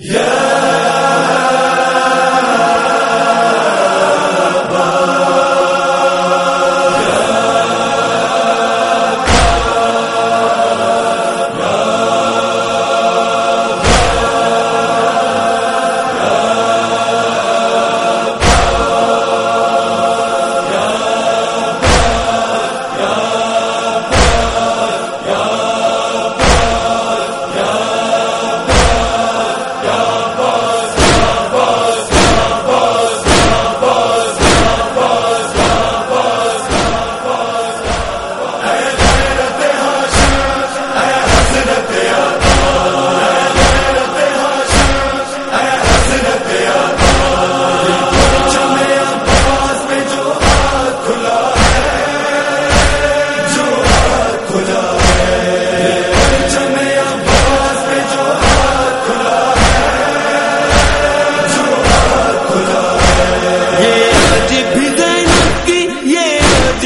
Yeah.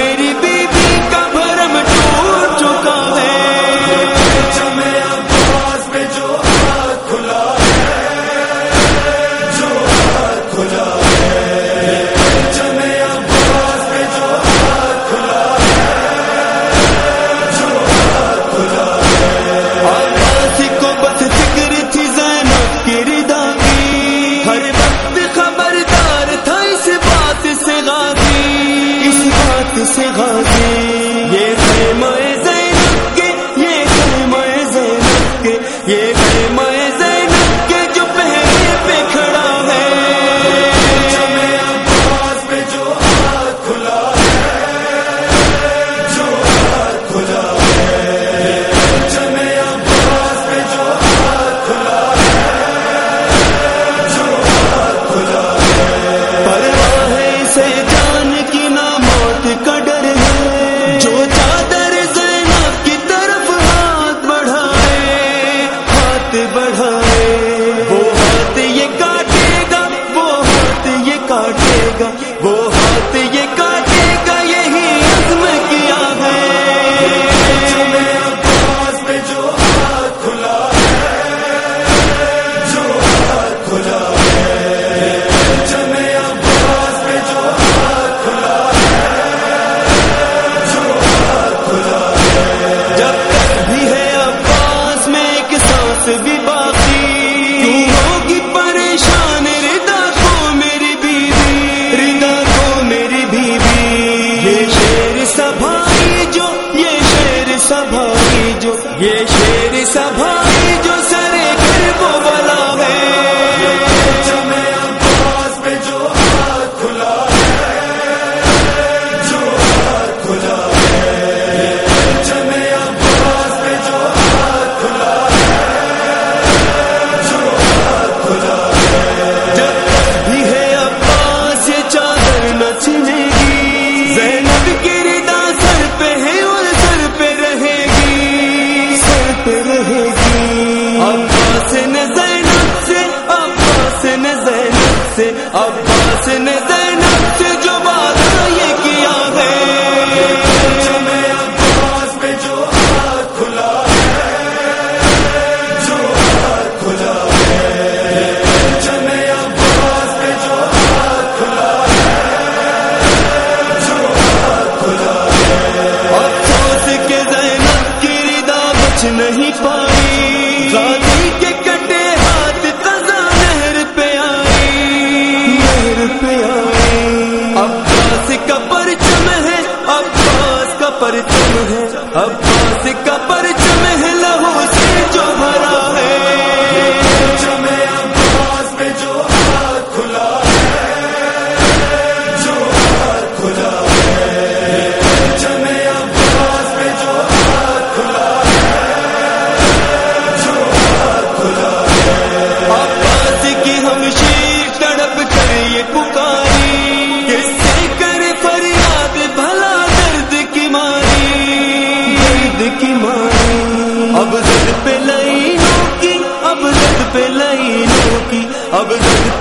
میری بیوی جہاں سبھائی جو یہ شیر سبھائی اب اب رد پہ لئی کی اب رد پہ لئی کی اب رد